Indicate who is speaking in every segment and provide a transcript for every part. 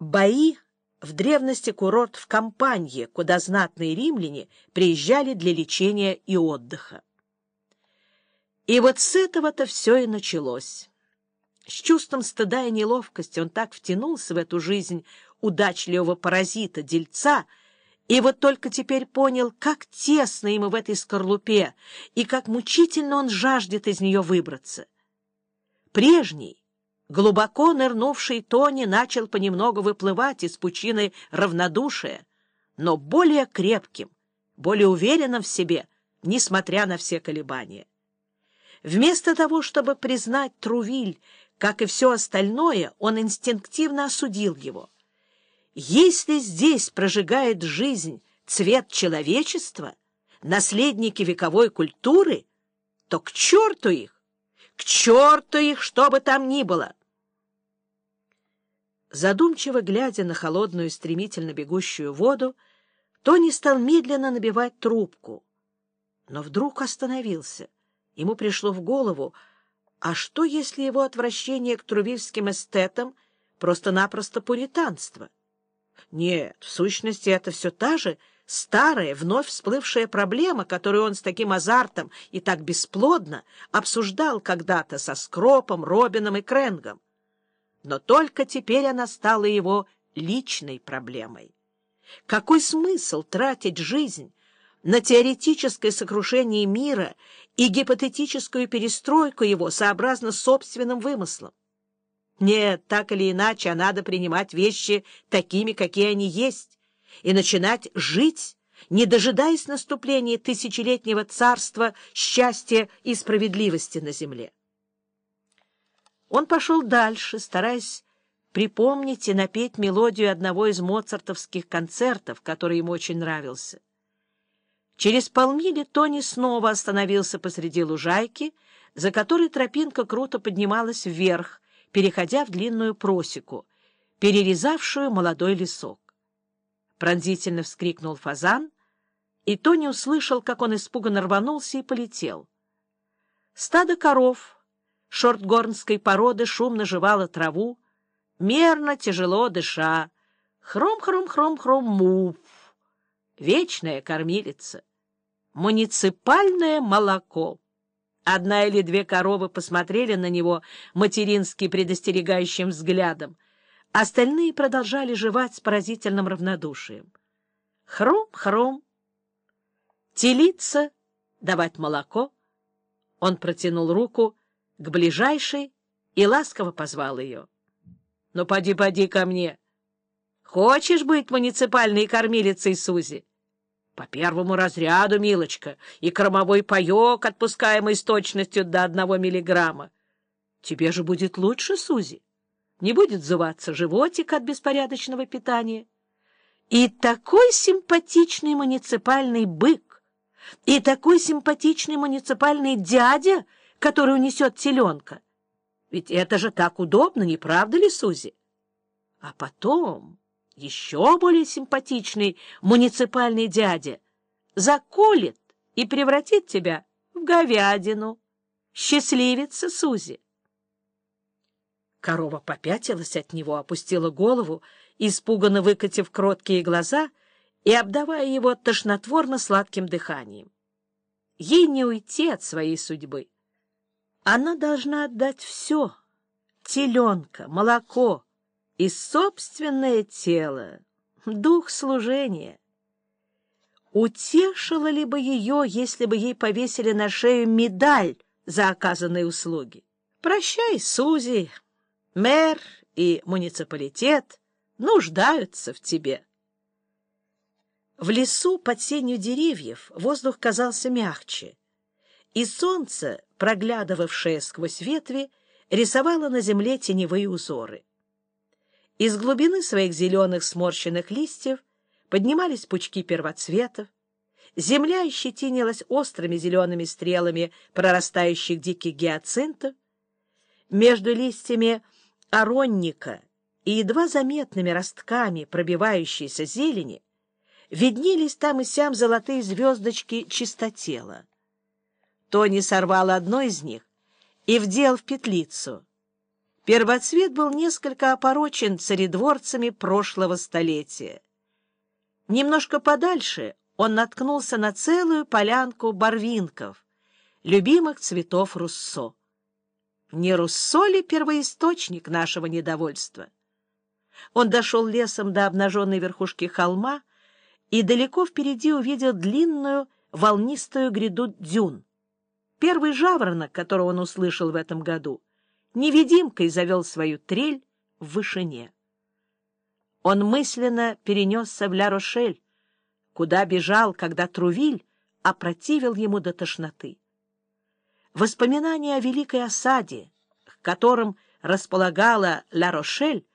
Speaker 1: Бои в древности курорт в Кампанье, куда знатные римляне приезжали для лечения и отдыха. И вот с этого-то все и началось. С чувством стыда и неловкости он так втянулся в эту жизнь удачливого паразита, дельца, и вот только теперь понял, как тесно ему в этой скорлупе и как мучительно он жаждет из нее выбраться. Прежний, глубоко нырнувший Тони начал понемногу выплывать из пучины равнодушия, но более крепким, более уверенным в себе, несмотря на все колебания. Вместо того, чтобы признать Трувиль, как и все остальное, он инстинктивно осудил его. Если здесь прожигает жизнь цвет человечества, наследники вековой культуры, то к черту их, к черту их, что бы там ни было. Задумчиво глядя на холодную, стремительно бегущую воду, Тони стал медленно набивать трубку. Но вдруг остановился. Ему пришло в голову, а что, если его отвращение к трувильским эстетам просто-напросто пуританство? Нет, в сущности, это все та же старая, вновь всплывшая проблема, которую он с таким азартом и так бесплодно обсуждал когда-то со Скропом, Робином и Кренгом но только теперь она стала его личной проблемой. Какой смысл тратить жизнь на теоретическое сокрушение мира и гипотетическую перестройку его сообразно собственным вымыслам? Нет, так или иначе, а надо принимать вещи такими, какие они есть, и начинать жить, не дожидаясь наступления тысячелетнего царства счастья и справедливости на земле. Он пошел дальше, стараясь припомнить и напеть мелодию одного из моцартовских концертов, который ему очень нравился. Через полмили Тони снова остановился посреди лужайки, за которой тропинка круто поднималась вверх, переходя в длинную просеку, перерезавшую молодой лесок. Пронзительно вскрикнул фазан, и Тони услышал, как он испуганно рванулся и полетел. Стадо коров — шортгорнской породы шумно жевала траву, мерно, тяжело дыша. Хром-хром-хром-хром-муф. Вечная кормилица. Муниципальное молоко. Одна или две коровы посмотрели на него матерински предостерегающим взглядом. Остальные продолжали жевать с поразительным равнодушием. Хром-хром. Телиться, давать молоко. Он протянул руку, к ближайшей и ласково позвал ее. — Ну, поди-поди ко мне. Хочешь быть муниципальной кормилицей Сузи? По первому разряду, милочка, и кормовой паек, отпускаемый с точностью до одного миллиграмма. Тебе же будет лучше, Сузи. Не будет зуваться животик от беспорядочного питания. И такой симпатичный муниципальный бык, и такой симпатичный муниципальный дядя — который унесет теленка. Ведь это же так удобно, не правда ли, Сузи? А потом еще более симпатичный муниципальный дядя заколет и превратит тебя в говядину. Счастливица, Сузи! Корова попятилась от него, опустила голову, испуганно выкатив кроткие глаза и обдавая его тошнотворно-сладким дыханием. Ей не уйти от своей судьбы. Она должна отдать все — теленка, молоко и собственное тело, дух служения. Утешило ли бы ее, если бы ей повесили на шею медаль за оказанные услуги? Прощай, Сузи, мэр и муниципалитет нуждаются в тебе. В лесу под сенью деревьев воздух казался мягче, и солнце, проглядывавшее сквозь ветви, рисовало на земле теневые узоры. Из глубины своих зеленых сморщенных листьев поднимались пучки первоцветов, земля ощетинилась острыми зелеными стрелами прорастающих диких гиацинтов, между листьями оронника и едва заметными ростками пробивающейся зелени виднелись там и сям золотые звездочки чистотела. Тони сорвал одно из них и вдел в петлицу. Первоцвет был несколько опорочен царедворцами прошлого столетия. Немножко подальше он наткнулся на целую полянку барвинков, любимых цветов Руссо. Не Руссо ли первоисточник нашего недовольства? Он дошел лесом до обнаженной верхушки холма и далеко впереди увидел длинную волнистую гряду дюн. Первый жаворонок, которого он услышал в этом году, невидимкой завел свою трель в вышине. Он мысленно перенесся в Ля-Рошель, куда бежал, когда Трувиль опротивил ему до тошноты. Воспоминания о великой осаде, к которым располагала Ля-Рошель,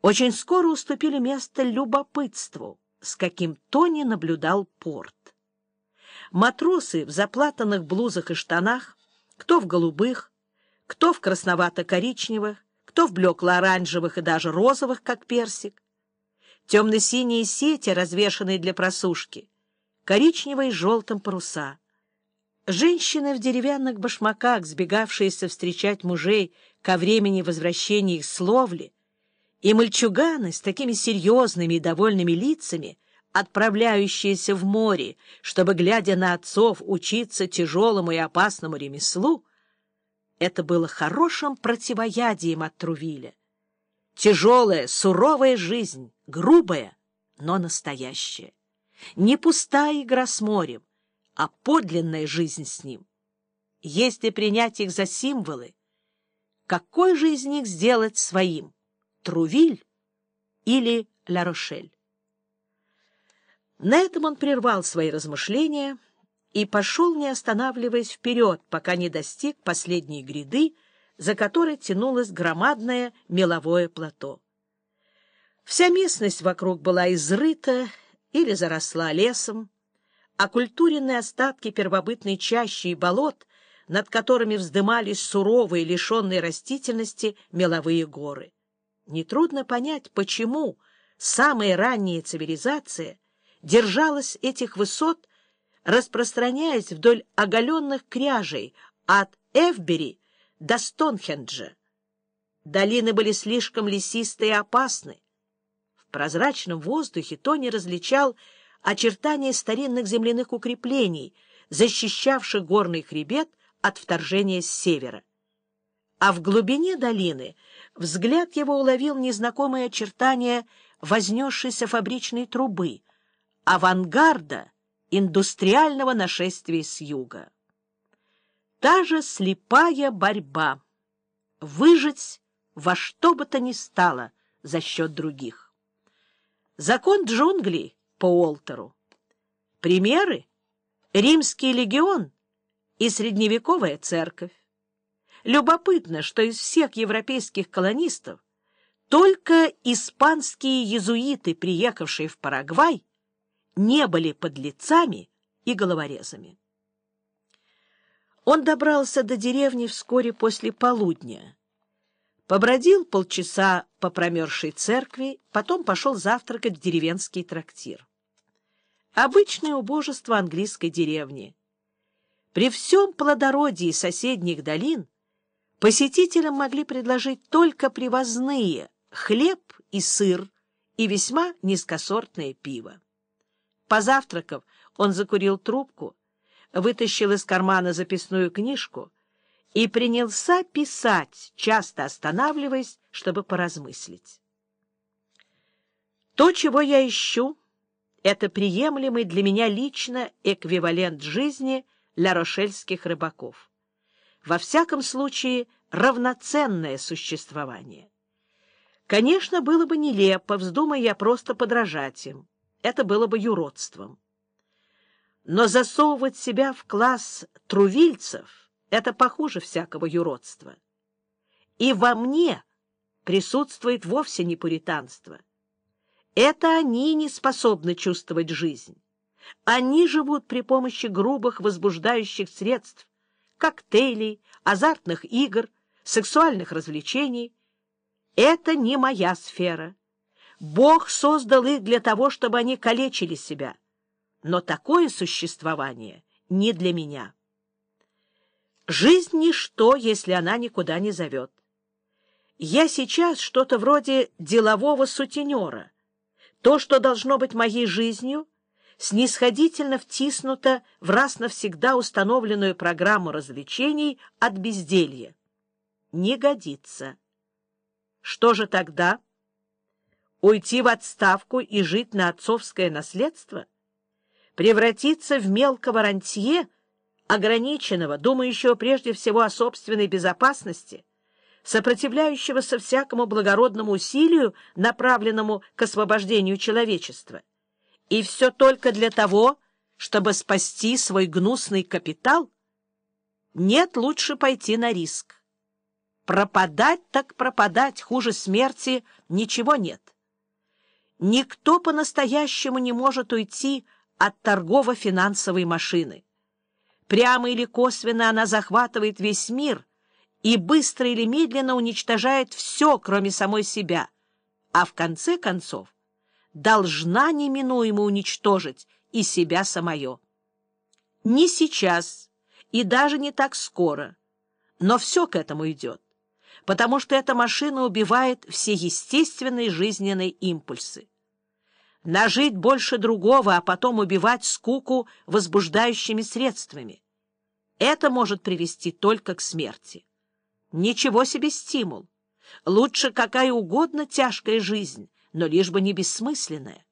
Speaker 1: очень скоро уступили место любопытству, с каким Тони наблюдал порт. Матросы в заплатанных блузах и штанах, кто в голубых, кто в красновато-коричневых, кто в блекло-оранжевых и даже розовых, как персик, темно-синие сети, развешанные для просушки, коричневые с желтым паруса. Женщины в деревянных башмаках, сбегавшиеся встречать мужей ко времени возвращения их с ловли, и мальчуганы с такими серьезными и довольными лицами, отправляющиеся в море, чтобы, глядя на отцов, учиться тяжелому и опасному ремеслу, это было хорошим противоядием от Трувиля. Тяжелая, суровая жизнь, грубая, но настоящая. Не пустая игра с морем, а подлинная жизнь с ним. Если принять их за символы, какой же из них сделать своим? Трувиль или Ла-Рошель? На этом он прервал свои размышления и пошел, не останавливаясь вперед, пока не достиг последней гряды, за которой тянулось громадное меловое плато. Вся местность вокруг была изрыта или заросла лесом, а культуренные остатки первобытной чащи и болот, над которыми вздымались суровые, лишенные растительности меловые горы. Нетрудно понять, почему самая ранняя цивилизация держалась этих высот, распространяясь вдоль оголенных кряжей от Эвбери до Стонхенджа. Долины были слишком лесистые и опасны. В прозрачном воздухе Тони различал очертания старинных земляных укреплений, защищавших горный хребет от вторжения с севера. А в глубине долины взгляд его уловил незнакомые очертания вознесшейся фабричной трубы, авангарда индустриального нашествия с юга та же слепая борьба — выжить во что бы то ни стало за счет других. Закон джунглей по Уолтеру. Примеры — римский легион и средневековая церковь. Любопытно, что из всех европейских колонистов только испанские езуиты, приехавшие в Парагвай, не были подлецами и головорезами. Он добрался до деревни вскоре после полудня. Побродил полчаса по промерзшей церкви, потом пошел завтракать в деревенский трактир. Обычное убожество английской деревни. При всем плодородии соседних долин посетителям могли предложить только привозные хлеб и сыр и весьма низкосортное пиво. Позавтракав, он закурил трубку, вытащил из кармана записную книжку и принялся писать, часто останавливаясь, чтобы поразмыслить. То, чего я ищу, это приемлемый для меня лично эквивалент жизни ля-рошельских рыбаков. Во всяком случае, равноценное существование. Конечно, было бы нелепо, вздумая я просто подражать им. Это было бы юродством. Но засовывать себя в класс трувильцев — это похуже всякого юродства. И во мне присутствует вовсе не пуританство. Это они не способны чувствовать жизнь. Они живут при помощи грубых возбуждающих средств, коктейлей, азартных игр, сексуальных развлечений. Это не моя сфера. Бог создал их для того, чтобы они калечили себя но такое существование не для меня. Жизнь — ничто, если она никуда не зовет. Я сейчас что-то вроде делового сутенера. То, что должно быть моей жизнью, снисходительно втиснуто в раз навсегда установленную программу развлечений от безделья. Не годится. Что же тогда? Уйти в отставку и жить на отцовское наследство? Превратиться в мелкого рантье, ограниченного, думающего прежде всего о собственной безопасности, сопротивляющегося всякому благородному усилию, направленному к освобождению человечества? И все только для того, чтобы спасти свой гнусный капитал? Нет, лучше пойти на риск. Пропадать так пропадать, хуже смерти ничего нет. Никто по-настоящему не может уйти от торгово-финансовой машины. Прямо или косвенно она захватывает весь мир и быстро или медленно уничтожает все, кроме самой себя, а в конце концов должна неминуемо уничтожить и себя самое. Не сейчас и даже не так скоро, но все к этому идет потому что эта машина убивает все естественные жизненные импульсы. Нажить больше другого, а потом убивать скуку возбуждающими средствами. Это может привести только к смерти. Ничего себе стимул. Лучше какая угодно тяжкая жизнь, но лишь бы не бессмысленная.